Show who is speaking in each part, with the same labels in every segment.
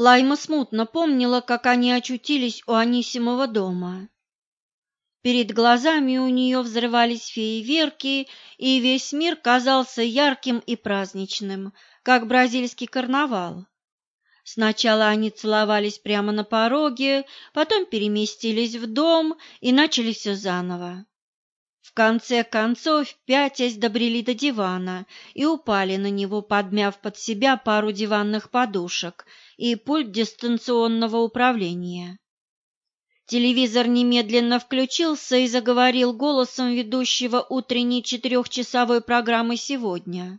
Speaker 1: Лайма смутно помнила, как они очутились у Анисимова дома. Перед глазами у нее взрывались фейерверки, и весь мир казался ярким и праздничным, как бразильский карнавал. Сначала они целовались прямо на пороге, потом переместились в дом и начали все заново. В конце концов, пятясь, добрели до дивана и упали на него, подмяв под себя пару диванных подушек и пульт дистанционного управления. Телевизор немедленно включился и заговорил голосом ведущего утренней четырехчасовой программы «Сегодня».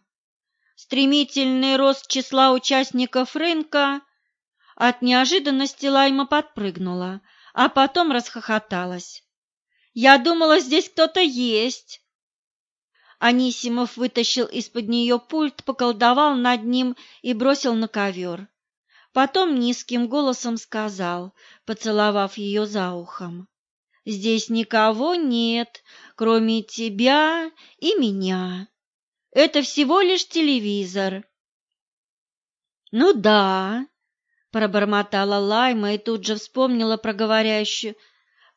Speaker 1: Стремительный рост числа участников рынка от неожиданности Лайма подпрыгнула, а потом расхохоталась. «Я думала, здесь кто-то есть!» Анисимов вытащил из-под нее пульт, поколдовал над ним и бросил на ковер. Потом низким голосом сказал, поцеловав ее за ухом. «Здесь никого нет, кроме тебя и меня. Это всего лишь телевизор». «Ну да», — пробормотала Лайма и тут же вспомнила про говорящую,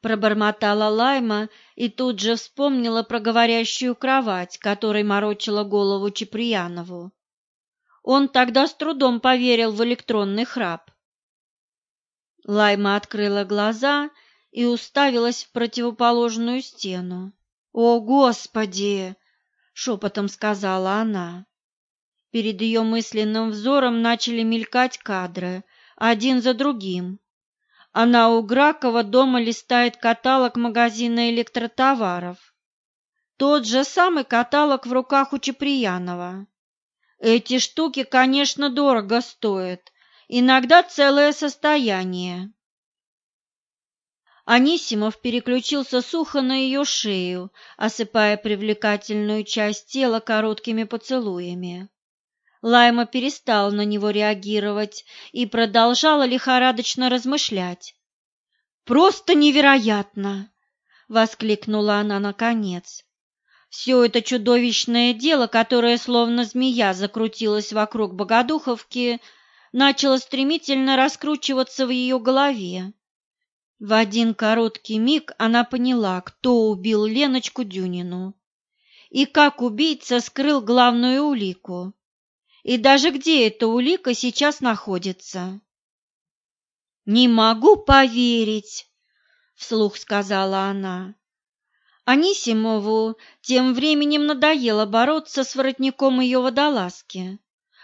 Speaker 1: пробормотала Лайма и тут же вспомнила про говорящую кровать, которой морочила голову Чеприянову. Он тогда с трудом поверил в электронный храп. Лайма открыла глаза и уставилась в противоположную стену. «О, Господи!» — шепотом сказала она. Перед ее мысленным взором начали мелькать кадры, один за другим. Она у Гракова дома листает каталог магазина электротоваров. Тот же самый каталог в руках у Чеприянова. Эти штуки, конечно, дорого стоят, иногда целое состояние. Анисимов переключился сухо на ее шею, осыпая привлекательную часть тела короткими поцелуями. Лайма перестала на него реагировать и продолжала лихорадочно размышлять. «Просто невероятно!» — воскликнула она наконец. Все это чудовищное дело, которое словно змея закрутилось вокруг Богодуховки, начало стремительно раскручиваться в ее голове. В один короткий миг она поняла, кто убил Леночку Дюнину и как убийца скрыл главную улику, и даже где эта улика сейчас находится. «Не могу поверить!» — вслух сказала она. Анисимову тем временем надоело бороться с воротником ее водолазки.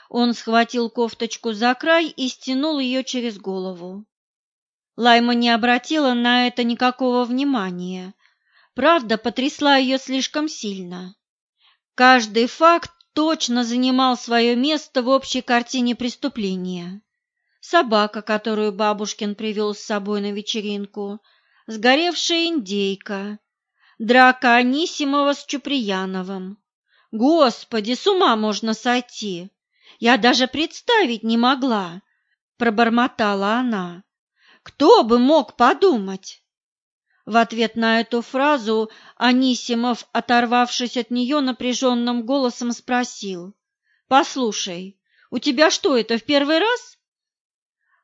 Speaker 1: Он схватил кофточку за край и стянул ее через голову. Лайма не обратила на это никакого внимания. Правда потрясла ее слишком сильно. Каждый факт точно занимал свое место в общей картине преступления. Собака, которую бабушкин привел с собой на вечеринку, сгоревшая индейка, Драка Анисимова с Чуприяновым. Господи, с ума можно сойти! Я даже представить не могла, пробормотала она. Кто бы мог подумать? В ответ на эту фразу Анисимов, оторвавшись от нее, напряженным голосом спросил. «Послушай, у тебя что, это в первый раз?»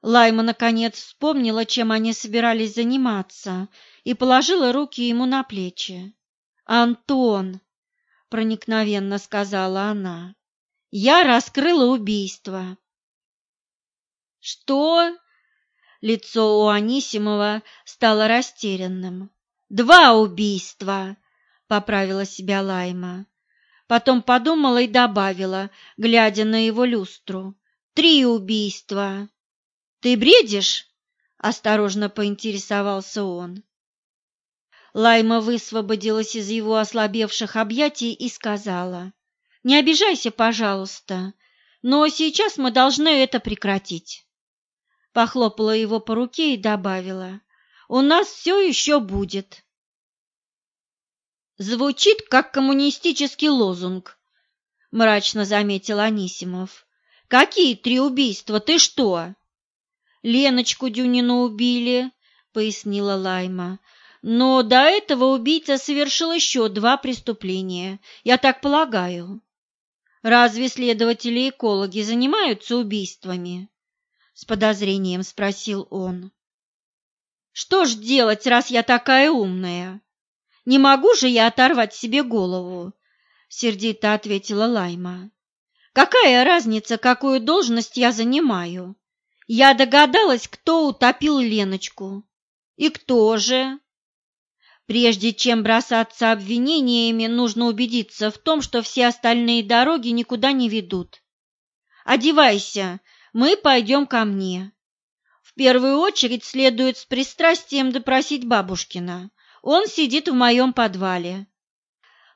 Speaker 1: Лайма наконец вспомнила, чем они собирались заниматься, и положила руки ему на плечи. «Антон!» — проникновенно сказала она. «Я раскрыла убийство». «Что?» Лицо у Анисимова стало растерянным. «Два убийства!» — поправила себя Лайма. Потом подумала и добавила, глядя на его люстру. «Три убийства!» «Ты бредишь?» — осторожно поинтересовался он. Лайма высвободилась из его ослабевших объятий и сказала, «Не обижайся, пожалуйста, но сейчас мы должны это прекратить». Похлопала его по руке и добавила, «У нас все еще будет». «Звучит, как коммунистический лозунг», — мрачно заметил Анисимов. «Какие три убийства? Ты что?» «Леночку Дюнину убили», — пояснила Лайма. Но до этого убийца совершил еще два преступления, я так полагаю. Разве следователи-экологи занимаются убийствами? с подозрением спросил он. Что ж делать, раз я такая умная? Не могу же я оторвать себе голову, сердито ответила Лайма. Какая разница, какую должность я занимаю? Я догадалась, кто утопил Леночку. И кто же? Прежде чем бросаться обвинениями, нужно убедиться в том, что все остальные дороги никуда не ведут. Одевайся, мы пойдем ко мне. В первую очередь следует с пристрастием допросить бабушкина. Он сидит в моем подвале.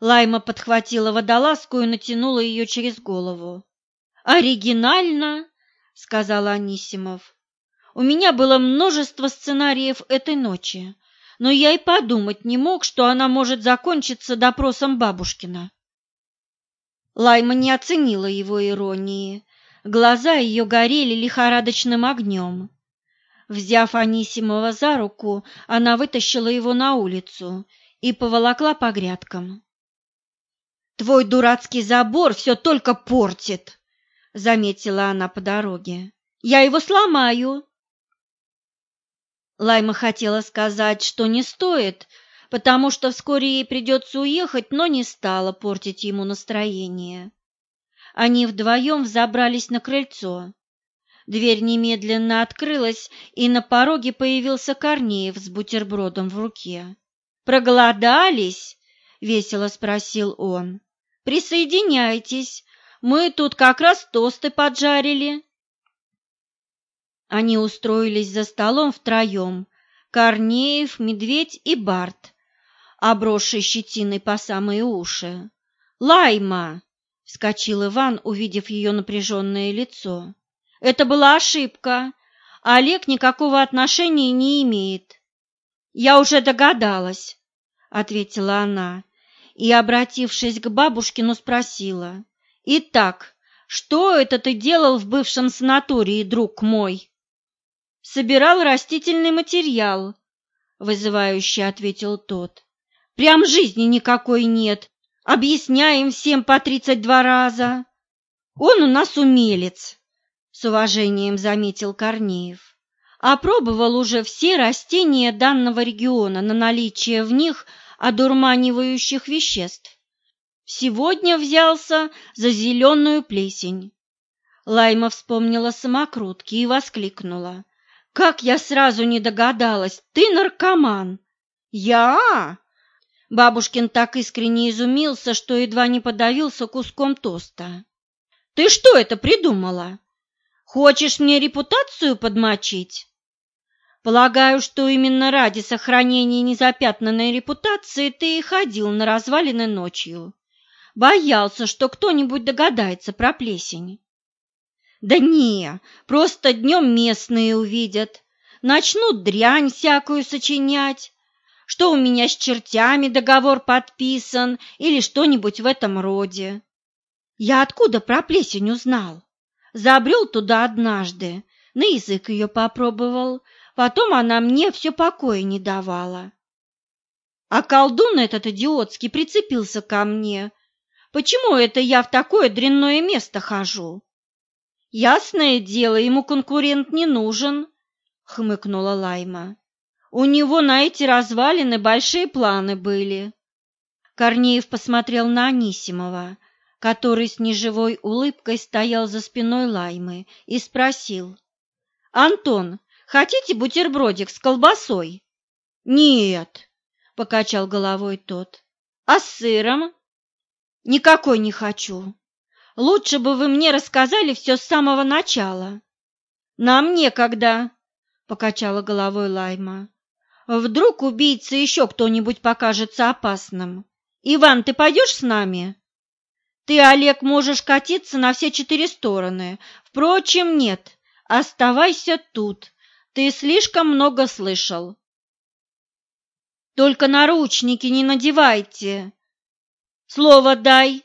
Speaker 1: Лайма подхватила водолазку и натянула ее через голову. «Оригинально!» — сказал Анисимов. «У меня было множество сценариев этой ночи, но я и подумать не мог, что она может закончиться допросом бабушкина. Лайма не оценила его иронии. Глаза ее горели лихорадочным огнем. Взяв Анисимова за руку, она вытащила его на улицу и поволокла по грядкам. «Твой дурацкий забор все только портит», — заметила она по дороге. «Я его сломаю, Лайма хотела сказать, что не стоит, потому что вскоре ей придется уехать, но не стала портить ему настроение. Они вдвоем взобрались на крыльцо. Дверь немедленно открылась, и на пороге появился Корнеев с бутербродом в руке. «Проголодались?» — весело спросил он. «Присоединяйтесь, мы тут как раз тосты поджарили». Они устроились за столом втроем – Корнеев, Медведь и Барт, обросший щетиной по самые уши. «Лайма!» – вскочил Иван, увидев ее напряженное лицо. «Это была ошибка. Олег никакого отношения не имеет». «Я уже догадалась», — ответила она и, обратившись к бабушкину, спросила. «Итак, что это ты делал в бывшем санатории, друг мой?» Собирал растительный материал, вызывающе ответил тот. Прям жизни никакой нет. Объясняем всем по тридцать два раза. Он у нас умелец, с уважением заметил Корнеев. Опробовал уже все растения данного региона на наличие в них одурманивающих веществ. Сегодня взялся за зеленую плесень. Лайма вспомнила самокрутки и воскликнула. Как я сразу не догадалась, ты наркоман. Я? Бабушкин так искренне изумился, что едва не подавился куском тоста. Ты что это придумала? Хочешь мне репутацию подмочить? Полагаю, что именно ради сохранения незапятнанной репутации ты и ходил на развалины ночью. Боялся, что кто-нибудь догадается про плесень. Да не, просто днем местные увидят, начнут дрянь всякую сочинять, что у меня с чертями договор подписан или что-нибудь в этом роде. Я откуда про плесень узнал? Забрел туда однажды, на язык ее попробовал, потом она мне все покоя не давала. А колдун этот идиотский прицепился ко мне. Почему это я в такое дрянное место хожу? Ясное дело, ему конкурент не нужен, хмыкнула Лайма. У него на эти развалины большие планы были. Корнеев посмотрел на Анисимова, который с неживой улыбкой стоял за спиной Лаймы, и спросил. «Антон, хотите бутербродик с колбасой?» «Нет», — покачал головой тот. «А с сыром?» «Никакой не хочу. Лучше бы вы мне рассказали все с самого начала. Нам некогда, покачала головой Лайма. Вдруг убийца еще кто-нибудь покажется опасным. Иван, ты пойдешь с нами? Ты, Олег, можешь катиться на все четыре стороны. Впрочем, нет. Оставайся тут. Ты слишком много слышал. Только наручники не надевайте. Слово дай,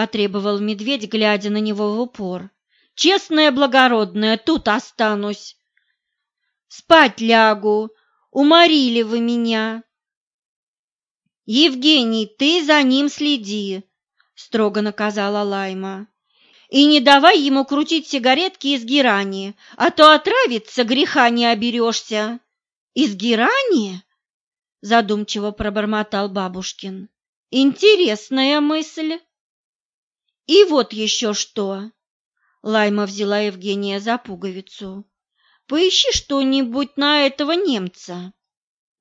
Speaker 1: потребовал медведь, глядя на него в упор. Честная благородная, тут останусь. Спать лягу, уморили вы меня. Евгений, ты за ним следи, строго наказала Лайма. И не давай ему крутить сигаретки из герани, а то отравиться греха не оберешься. Из герани? Задумчиво пробормотал бабушкин. Интересная мысль. И вот еще что. Лайма взяла Евгения за пуговицу. Поищи что-нибудь на этого немца.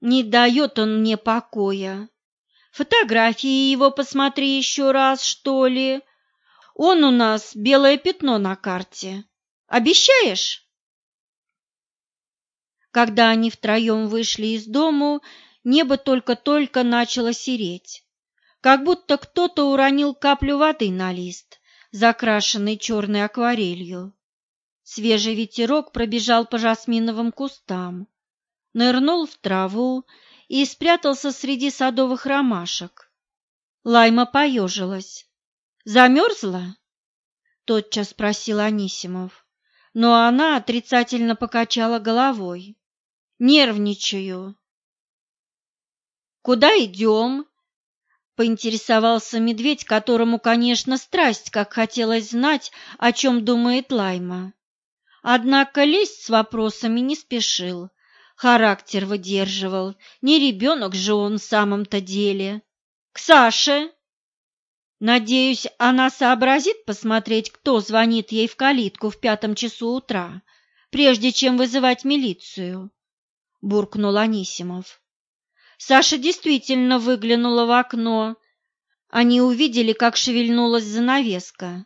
Speaker 1: Не дает он мне покоя. Фотографии его посмотри еще раз, что ли. Он у нас белое пятно на карте. Обещаешь? Когда они втроем вышли из дому, небо только-только начало сереть. Как будто кто-то уронил каплю воды на лист, закрашенный черной акварелью. Свежий ветерок пробежал по жасминовым кустам, нырнул в траву и спрятался среди садовых ромашек. Лайма поежилась. «Замерзла?» — тотчас спросил Анисимов, но она отрицательно покачала головой. «Нервничаю». «Куда идем?» — поинтересовался медведь, которому, конечно, страсть, как хотелось знать, о чем думает Лайма. Однако лезть с вопросами не спешил, характер выдерживал, не ребенок же он в самом-то деле. «К Саше!» Надеюсь, она сообразит посмотреть, кто звонит ей в калитку в пятом часу утра, прежде чем вызывать милицию, — буркнул Анисимов. Саша действительно выглянула в окно. Они увидели, как шевельнулась занавеска.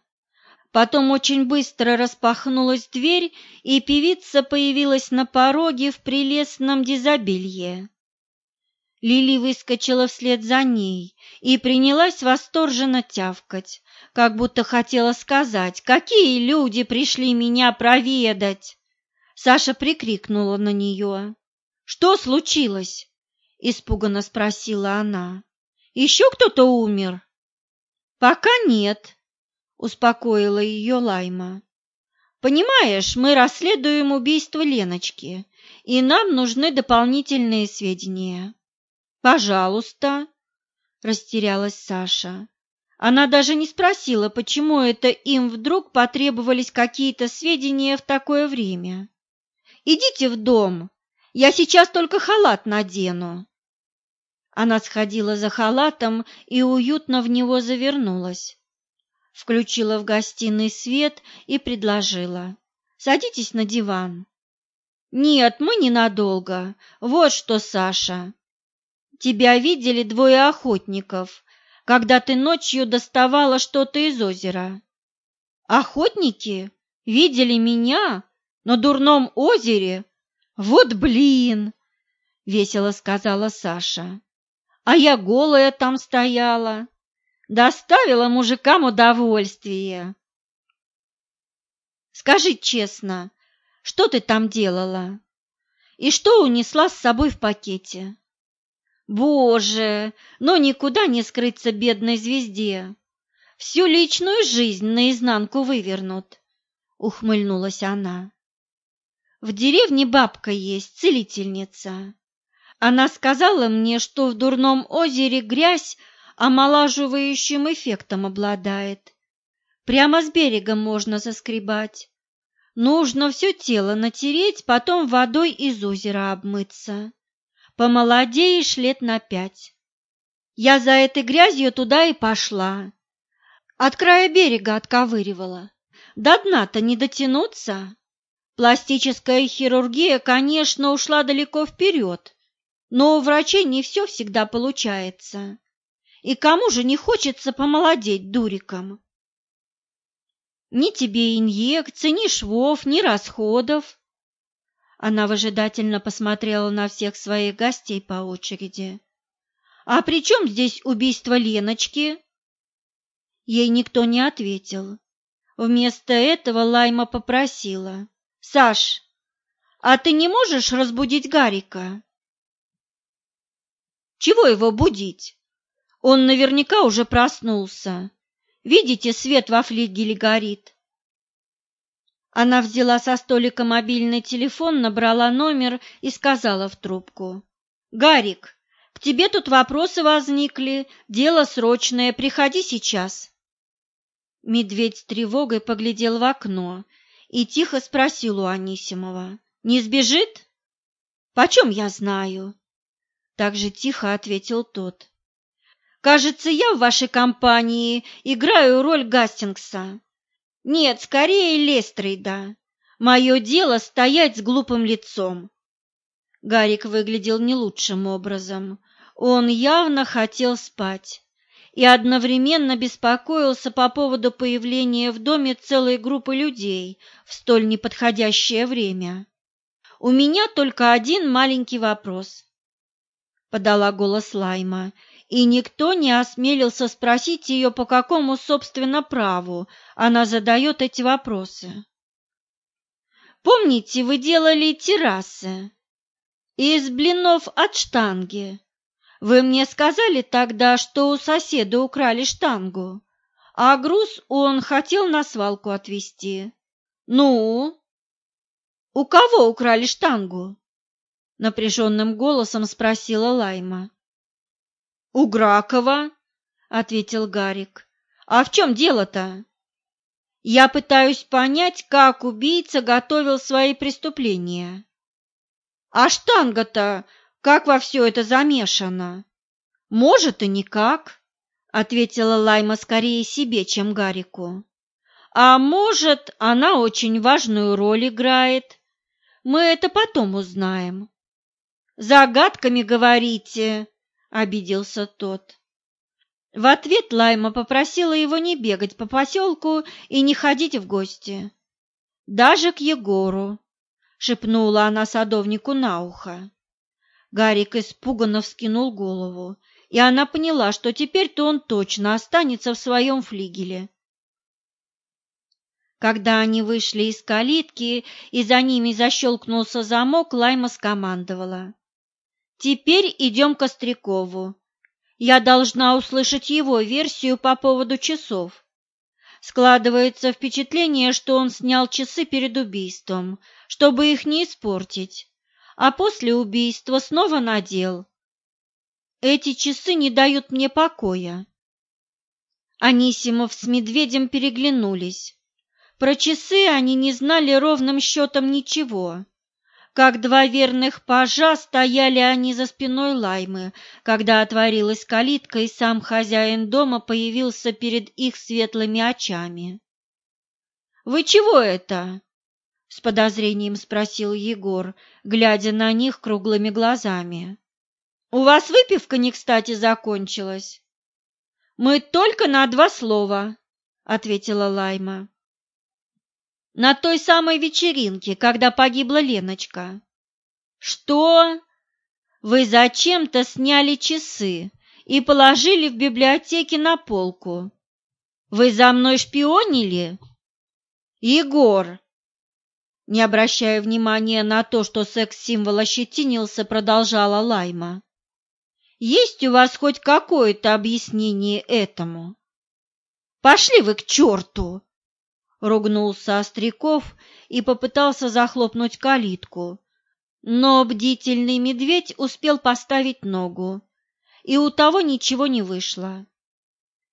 Speaker 1: Потом очень быстро распахнулась дверь, и певица появилась на пороге в прелестном дизобелье. Лили выскочила вслед за ней и принялась восторженно тявкать, как будто хотела сказать, какие люди пришли меня проведать. Саша прикрикнула на нее. «Что случилось?» – испуганно спросила она. «Еще кто-то умер?» «Пока нет», успокоила ее Лайма. Понимаешь, мы расследуем убийство Леночки, и нам нужны дополнительные сведения. Пожалуйста, растерялась Саша. Она даже не спросила, почему это им вдруг потребовались какие-то сведения в такое время. Идите в дом. Я сейчас только халат надену. Она сходила за халатом и уютно в него завернулась включила в гостиной свет и предложила. «Садитесь на диван». «Нет, мы ненадолго. Вот что, Саша. Тебя видели двое охотников, когда ты ночью доставала что-то из озера». «Охотники? Видели меня? На дурном озере? Вот блин!» — весело сказала Саша. «А я голая там стояла доставила мужикам удовольствие. Скажи честно, что ты там делала? И что унесла с собой в пакете? Боже, но никуда не скрыться бедной звезде. Всю личную жизнь наизнанку вывернут, ухмыльнулась она. В деревне бабка есть, целительница. Она сказала мне, что в дурном озере грязь омолаживающим эффектом обладает. Прямо с берега можно заскребать. Нужно все тело натереть, потом водой из озера обмыться. Помолодеешь лет на пять. Я за этой грязью туда и пошла. От края берега отковыривала. До дна-то не дотянуться. Пластическая хирургия, конечно, ушла далеко вперед, но у врачей не все всегда получается. И кому же не хочется помолодеть дуриком? Ни тебе инъекций, ни швов, ни расходов. Она выжидательно посмотрела на всех своих гостей по очереди. «А при чем здесь убийство Леночки?» Ей никто не ответил. Вместо этого Лайма попросила. «Саш, а ты не можешь разбудить Гарика?» «Чего его будить? Он наверняка уже проснулся. Видите, свет во флигеле горит. Она взяла со столика мобильный телефон, набрала номер и сказала в трубку. «Гарик, к тебе тут вопросы возникли, дело срочное, приходи сейчас». Медведь с тревогой поглядел в окно и тихо спросил у Анисимова. «Не сбежит?» «Почем я знаю?» Так же тихо ответил тот. «Кажется, я в вашей компании играю роль Гастингса. Нет, скорее Лестрейда. Мое дело стоять с глупым лицом». Гарик выглядел не лучшим образом. Он явно хотел спать и одновременно беспокоился по поводу появления в доме целой группы людей в столь неподходящее время. «У меня только один маленький вопрос», — подала голос Лайма, и никто не осмелился спросить ее, по какому, собственно, праву она задает эти вопросы. «Помните, вы делали террасы из блинов от штанги?» Вы мне сказали тогда, что у соседа украли штангу, а груз он хотел на свалку отвезти. Ну? У кого украли штангу? Напряженным голосом спросила Лайма. У Гракова, ответил Гарик. А в чем дело-то? Я пытаюсь понять, как убийца готовил свои преступления. А штанга-то как во все это замешано? Может и никак, ответила Лайма скорее себе, чем Гарику. А может, она очень важную роль играет. Мы это потом узнаем. Загадками говорите, обиделся тот. В ответ Лайма попросила его не бегать по поселку и не ходить в гости. Даже к Егору, шепнула она садовнику на ухо. Гарик испуганно вскинул голову, и она поняла, что теперь-то он точно останется в своем флигеле. Когда они вышли из калитки и за ними защелкнулся замок, Лайма скомандовала. «Теперь идем к Острякову. Я должна услышать его версию по поводу часов. Складывается впечатление, что он снял часы перед убийством, чтобы их не испортить а после убийства снова надел. Эти часы не дают мне покоя. Анисимов с Медведем переглянулись. Про часы они не знали ровным счетом ничего. Как два верных пажа стояли они за спиной Лаймы, когда отворилась калитка, и сам хозяин дома появился перед их светлыми очами. «Вы чего это?» с подозрением спросил Егор, глядя на них круглыми глазами. У вас выпивка не кстати закончилась. Мы только на два слова, ответила Лайма. На той самой вечеринке, когда погибла Леночка. Что? Вы зачем-то сняли часы и положили в библиотеке на полку. Вы за мной шпионили? Егор, не обращая внимания на то, что секс-символ ощетинился, продолжала Лайма. «Есть у вас хоть какое-то объяснение этому?» «Пошли вы к черту!» Ругнулся Остряков и попытался захлопнуть калитку. Но бдительный медведь успел поставить ногу, и у того ничего не вышло.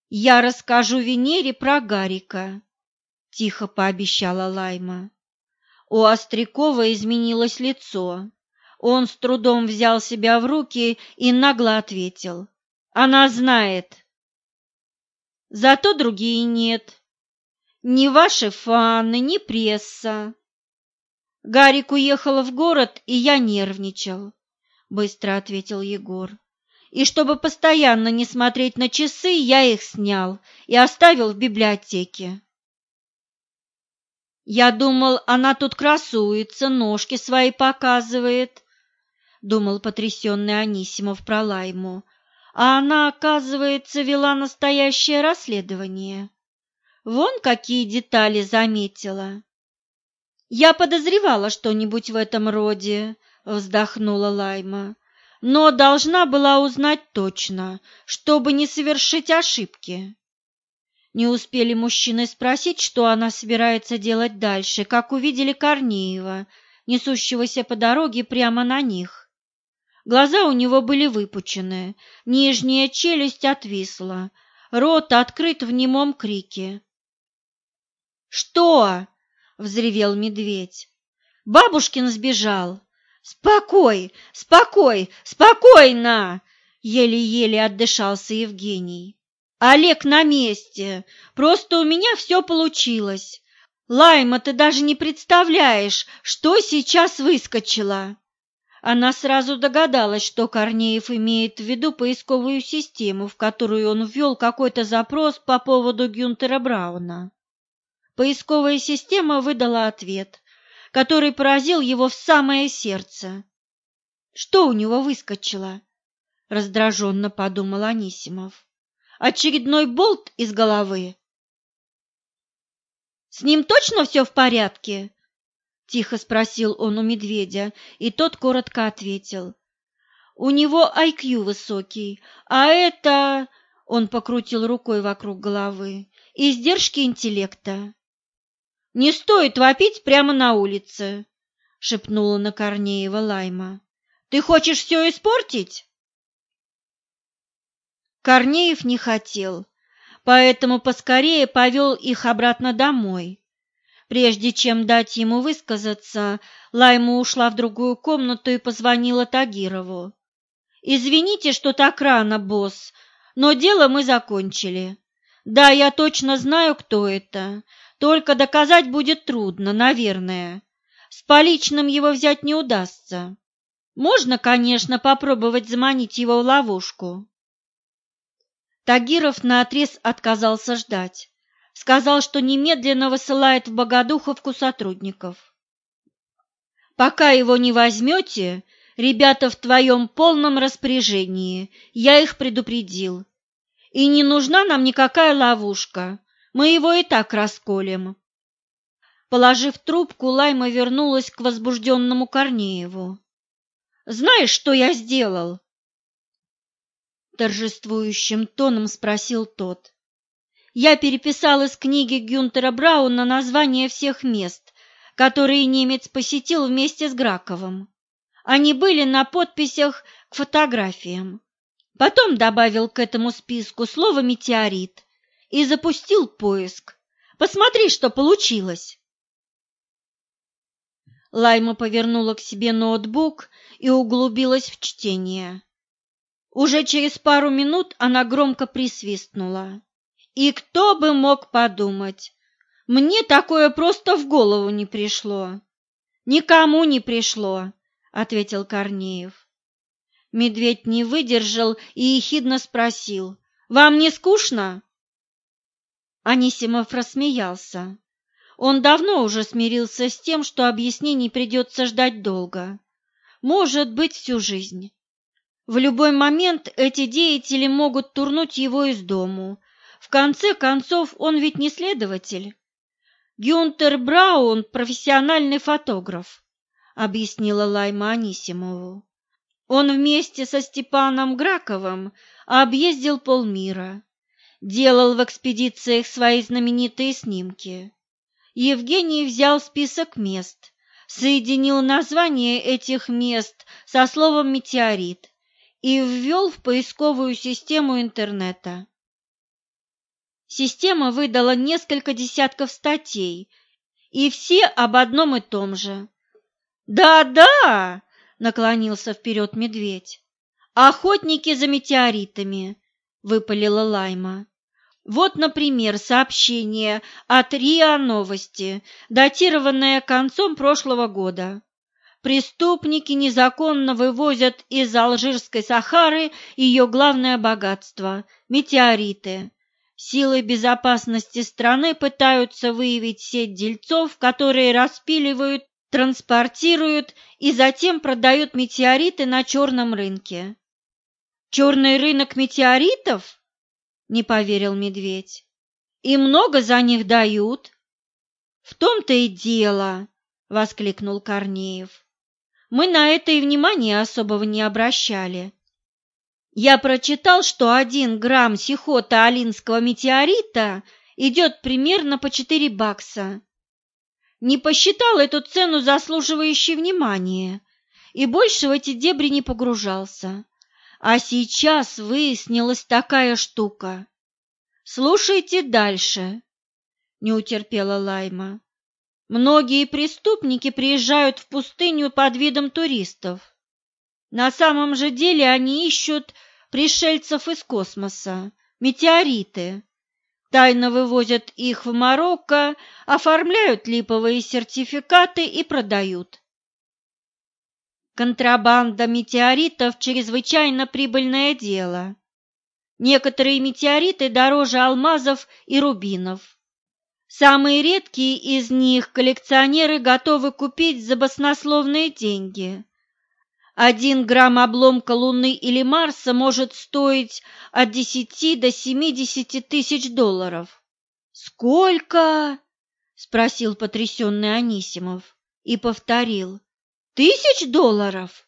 Speaker 1: «Я расскажу Венере про Гарика», — тихо пообещала Лайма. У Острякова изменилось лицо. Он с трудом взял себя в руки и нагло ответил. «Она знает». «Зато другие нет. Ни ваши фаны, ни пресса. Гарик уехал в город, и я нервничал», — быстро ответил Егор. «И чтобы постоянно не смотреть на часы, я их снял и оставил в библиотеке». Я думал, она тут красуется, ножки свои показывает, думал потрясенный Анисимов про Лайму. А она, оказывается, вела настоящее расследование. Вон какие детали заметила. Я подозревала что-нибудь в этом роде, вздохнула Лайма, но должна была узнать точно, чтобы не совершить ошибки. Не успели мужчины спросить, что она собирается делать дальше, как увидели Корнеева, несущегося по дороге прямо на них. Глаза у него были выпучены, нижняя челюсть отвисла, рот открыт в немом крике. Что? взревел медведь. Бабушкин сбежал. Спокой, спокой, спокойно! Еле-еле отдышался Евгений. Олег на месте. Просто у меня все получилось. Лайма, ты даже не представляешь, что сейчас выскочило. Она сразу догадалась, что Корнеев имеет в виду поисковую систему, в которую он ввел какой-то запрос по поводу Гюнтера Брауна. Поисковая система выдала ответ, который поразил его в самое сердце. Что у него выскочило? Раздраженно подумал Анисимов. Очередной болт из головы. С ним точно все в порядке? Тихо спросил он у медведя, и тот коротко ответил. У него IQ высокий, а это... Он покрутил рукой вокруг головы. Издержки интеллекта. Не стоит вопить прямо на улице, шепнула на Корнеева Лайма. Ты хочешь все испортить? Корнеев не хотел, поэтому поскорее повел их обратно домой. Прежде чем дать ему высказаться, Лайма ушла в другую комнату и позвонила Тагирову. «Извините, что так рано, босс, но дело мы закончили. Да, я точно знаю, кто это, только доказать будет трудно, наверное. С поличным его взять не удастся. Можно, конечно, попробовать заманить его в ловушку». Тагиров наотрез отказался ждать сказал, что немедленно высылает в Богодуховку сотрудников. Пока его не возьмете, ребята в твоем полном распоряжении, я их предупредил. И не нужна нам никакая ловушка, мы его и так расколем. Положив трубку, Лайма вернулась к возбужденному Корнееву. «Знаешь, что я сделал?» Торжествующим тоном спросил тот. Я переписал из книги Гюнтера Брауна названия всех мест, которые немец посетил вместе с Граковым. Они были на подписях к фотографиям. Потом добавил к этому списку слово «метеорит» и запустил поиск. Посмотри, что получилось. Лайма повернула к себе ноутбук и углубилась в чтение. Уже через пару минут она громко присвистнула. И кто бы мог подумать? Мне такое просто в голову не пришло. Никому не пришло, ответил Корнеев. Медведь не выдержал и ехидно спросил: "Вам не скучно?" Анисимов рассмеялся. Он давно уже смирился с тем, что объяснений придется ждать долго. Может быть, всю жизнь. В любой момент эти деятели могут турнуть его из дому, в конце концов, он ведь не следователь. Гюнтер Браун – профессиональный фотограф, объяснила Лайма Анисимову. Он вместе со Степаном Граковым объездил полмира, делал в экспедициях свои знаменитые снимки. Евгений взял список мест, соединил название этих мест со словом «метеорит» и ввел в поисковую систему интернета. Система выдала несколько десятков статей, и все об одном и том же. «Да-да!» — наклонился вперед медведь. «Охотники за метеоритами!» — выпалила Лайма. Вот, например, сообщение от РИА Новости, датированное концом прошлого года. Преступники незаконно вывозят из Алжирской Сахары ее главное богатство – метеориты. Силы безопасности страны пытаются выявить сеть дельцов, которые распиливают, транспортируют и затем продают метеориты на черном рынке. «Черный рынок метеоритов?» – не поверил медведь. «И много за них дают?» «В том-то и дело!» – воскликнул Корнеев. «Мы на это и внимания особого не обращали. Я прочитал, что один грамм сихота алинского метеорита идет примерно по 4 бакса. Не посчитал эту цену заслуживающей внимания и больше в эти дебри не погружался. А сейчас выяснилась такая штука. Слушайте дальше. не утерпела Лайма. Многие преступники приезжают в пустыню под видом туристов. На самом же деле они ищут пришельцев из космоса, метеориты. Тайно вывозят их в Марокко, оформляют липовые сертификаты и продают. Контрабанда метеоритов – чрезвычайно прибыльное дело. Некоторые метеориты дороже алмазов и рубинов. Самые редкие из них коллекционеры готовы купить за баснословные деньги. Один грамм обломка Луны или Марса может стоить от 10 до 70 тысяч долларов. «Сколько?» – спросил потрясенный Анисимов и повторил. «Тысяч долларов?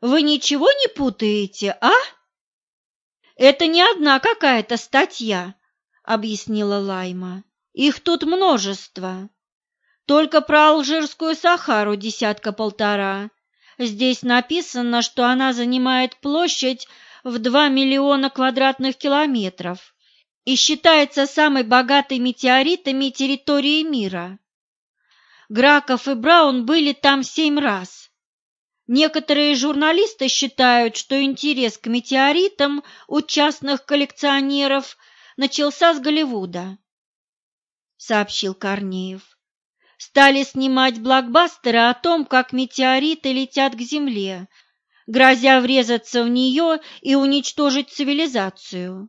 Speaker 1: Вы ничего не путаете, а?» «Это не одна какая-то статья», — объяснила Лайма. «Их тут множество. Только про Алжирскую Сахару десятка-полтора. Здесь написано, что она занимает площадь в 2 миллиона квадратных километров и считается самой богатой метеоритами территории мира. Граков и Браун были там семь раз. Некоторые журналисты считают, что интерес к метеоритам у частных коллекционеров начался с Голливуда, сообщил Корнеев. Стали снимать блокбастеры о том, как метеориты летят к Земле, грозя врезаться в нее и уничтожить цивилизацию.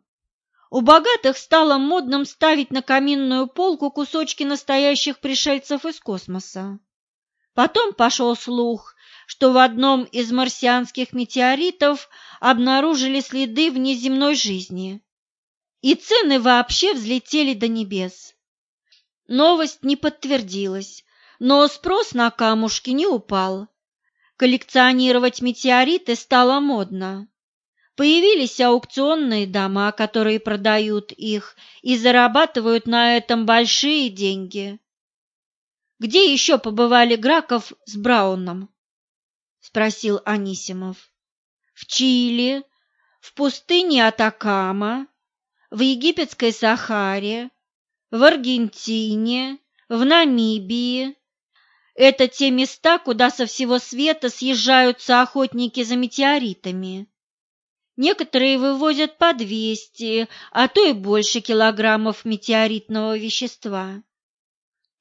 Speaker 1: У богатых стало модным ставить на каминную полку кусочки настоящих пришельцев из космоса. Потом пошел слух, что в одном из марсианских метеоритов обнаружили следы внеземной жизни, и цены вообще взлетели до небес. Новость не подтвердилась, но спрос на камушки не упал. Коллекционировать метеориты стало модно. Появились аукционные дома, которые продают их и зарабатывают на этом большие деньги. Где еще побывали Граков с Брауном? – спросил Анисимов. «В Чили, в пустыне Атакама, в египетской Сахаре, в Аргентине, в Намибии. Это те места, куда со всего света съезжаются охотники за метеоритами. Некоторые вывозят по 200, а то и больше килограммов метеоритного вещества.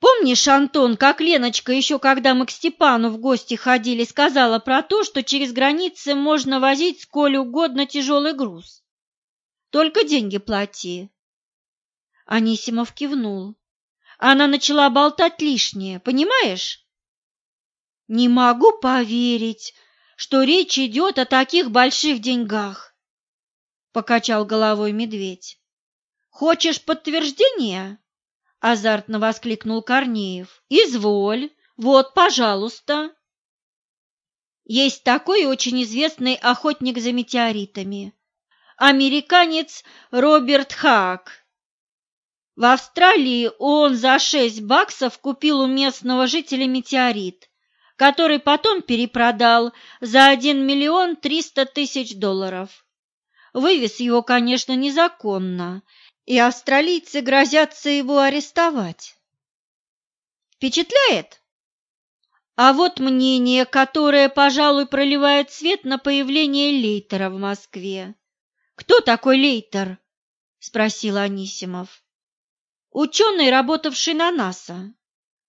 Speaker 1: Помнишь, Антон, как Леночка еще когда мы к Степану в гости ходили, сказала про то, что через границы можно возить сколь угодно тяжелый груз? Только деньги плати. Анисимов кивнул. Она начала болтать лишнее, понимаешь? Не могу поверить, что речь идет о таких больших деньгах, покачал головой медведь. Хочешь подтверждение? — азартно воскликнул Корнеев. «Изволь, вот, пожалуйста». Есть такой очень известный охотник за метеоритами. Американец Роберт Хаак. В Австралии он за 6 баксов купил у местного жителя метеорит, который потом перепродал за 1 миллион 300 тысяч долларов. Вывез его, конечно, незаконно, и австралийцы грозятся его арестовать. Впечатляет? А вот мнение, которое, пожалуй, проливает свет на появление Лейтера в Москве. «Кто такой Лейтер?» – спросил Анисимов. «Ученый, работавший на НАСА.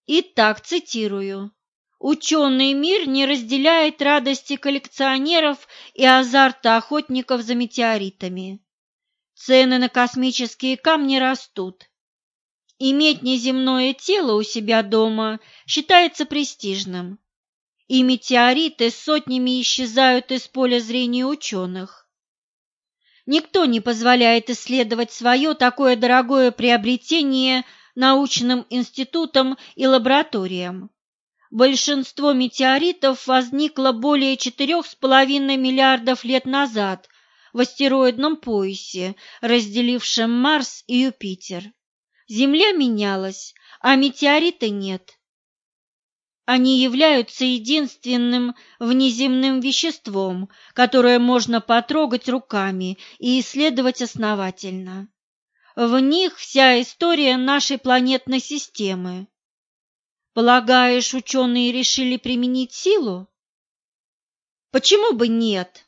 Speaker 1: Итак, цитирую. Ученый мир не разделяет радости коллекционеров и азарта охотников за метеоритами. Цены на космические камни растут. Иметь неземное тело у себя дома считается престижным, и метеориты сотнями исчезают из поля зрения ученых. Никто не позволяет исследовать свое такое дорогое приобретение научным институтам и лабораториям. Большинство метеоритов возникло более 4,5 миллиардов лет назад – в астероидном поясе, разделившем Марс и Юпитер. Земля менялась, а метеорита нет. Они являются единственным внеземным веществом, которое можно потрогать руками и исследовать основательно. В них вся история нашей планетной системы. Полагаешь, ученые решили применить силу? Почему бы нет?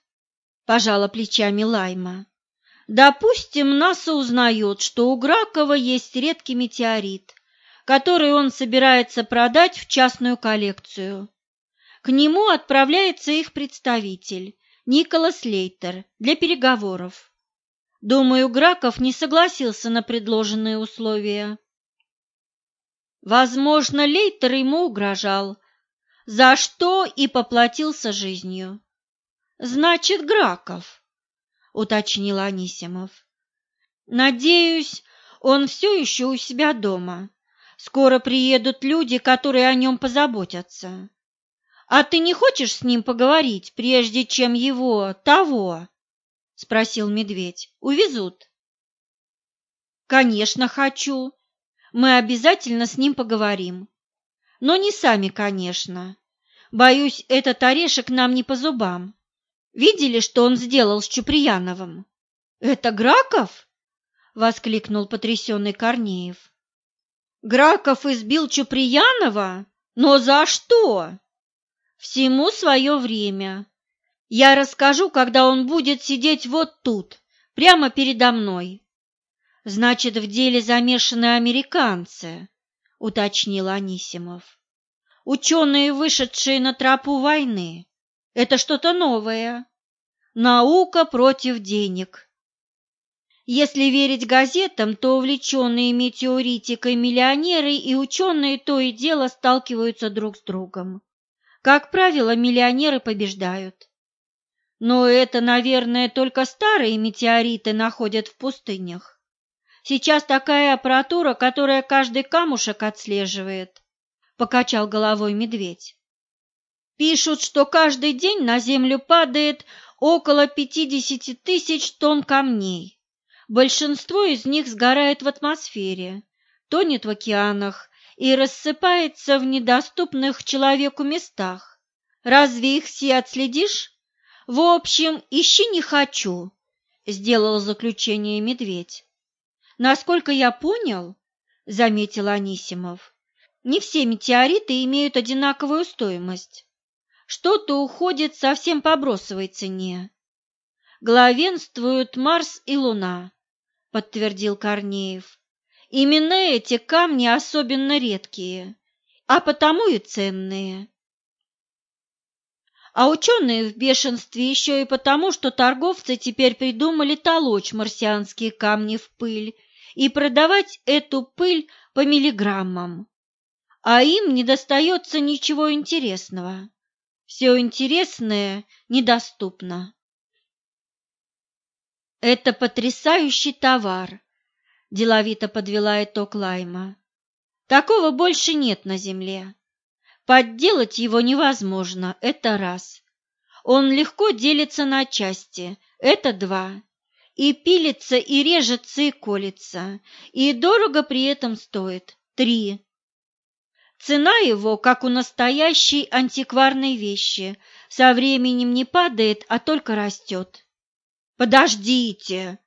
Speaker 1: Пожала плечами Лайма. Допустим, НАСА узнает, что у Гракова есть редкий метеорит, который он собирается продать в частную коллекцию. К нему отправляется их представитель, Николас Лейтер, для переговоров. Думаю, Граков не согласился на предложенные условия. Возможно, Лейтер ему угрожал, за что и поплатился жизнью. Значит, Граков, уточнил Анисимов. Надеюсь, он все еще у себя дома. Скоро приедут люди, которые о нем позаботятся. А ты не хочешь с ним поговорить, прежде чем его, того, спросил медведь. Увезут. Конечно, хочу. Мы обязательно с ним поговорим. Но не сами, конечно. Боюсь, этот орешек нам не по зубам. Видели, что он сделал с Чуприяновым? Это Граков? воскликнул потрясенный Корнеев. Граков избил Чуприянова? Но за что? Всему свое время. Я расскажу, когда он будет сидеть вот тут, прямо передо мной. Значит, в деле замешаны американцы, уточнил Анисимов. Ученые, вышедшие на тропу войны. Это что-то новое. Наука против денег. Если верить газетам, то увлеченные метеоритикой миллионеры и ученые то и дело сталкиваются друг с другом. Как правило, миллионеры побеждают. Но это, наверное, только старые метеориты находят в пустынях. Сейчас такая аппаратура, которая каждый камушек отслеживает, покачал головой медведь. Пишут, что каждый день на землю падает около 50 тысяч тонн камней. Большинство из них сгорает в атмосфере, тонет в океанах и рассыпается в недоступных человеку местах. Разве их все отследишь? В общем, ищи не хочу, сделал заключение медведь. Насколько я понял, заметил Анисимов, не все метеориты имеют одинаковую стоимость. Что-то уходит совсем по бросовой цене. Главенствуют Марс и Луна, подтвердил Корнеев. Именно эти камни особенно редкие, а потому и ценные. А ученые в бешенстве еще и потому, что торговцы теперь придумали толочь марсианские камни в пыль и продавать эту пыль по миллиграммам. А им не достается ничего интересного. Все интересное недоступно. Это потрясающий товар, деловито подвела итог Лайма. Такого больше нет на земле. Подделать его невозможно, это раз. Он легко делится на части, это два. И пилится, и режется, и колется, и дорого при этом стоит, три. Цена его, как у настоящей антикварной вещи, со временем не падает, а только растет. «Подождите!»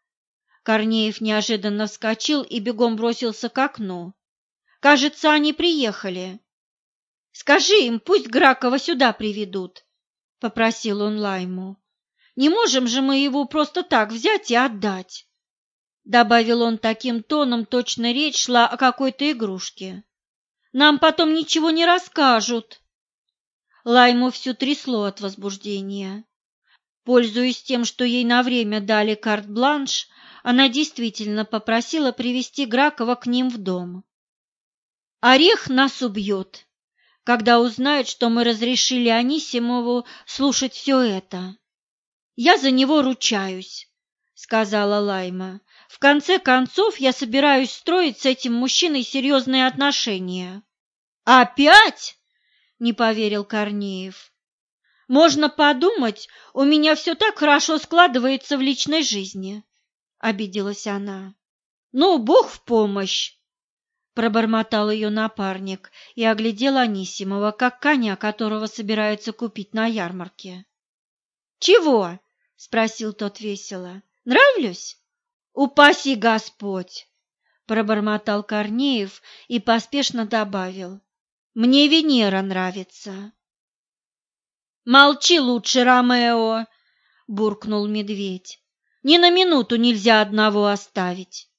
Speaker 1: Корнеев неожиданно вскочил и бегом бросился к окну. «Кажется, они приехали. Скажи им, пусть Гракова сюда приведут, — попросил он Лайму. Не можем же мы его просто так взять и отдать. Добавил он таким тоном, точно речь шла о какой-то игрушке. Нам потом ничего не расскажут. Лайму всю трясло от возбуждения. Пользуясь тем, что ей на время дали карт-бланш, она действительно попросила привести Гракова к ним в дом. «Орех нас убьет», когда узнает, что мы разрешили Анисимову слушать все это. Я за него ручаюсь, сказала Лайма. В конце концов, я собираюсь строить с этим мужчиной серьезные отношения. Опять? не поверил Корнеев. Можно подумать, у меня все так хорошо складывается в личной жизни, обиделась она. Ну, Бог в помощь пробормотал ее напарник и оглядел Анисимова, как коня, которого собирается купить на ярмарке. «Чего?» — спросил тот весело. «Нравлюсь?» «Упаси Господь!» пробормотал Корнеев и поспешно добавил. Мне Венера нравится. Молчи лучше, Ромео, буркнул медведь. Ни на минуту нельзя одного оставить.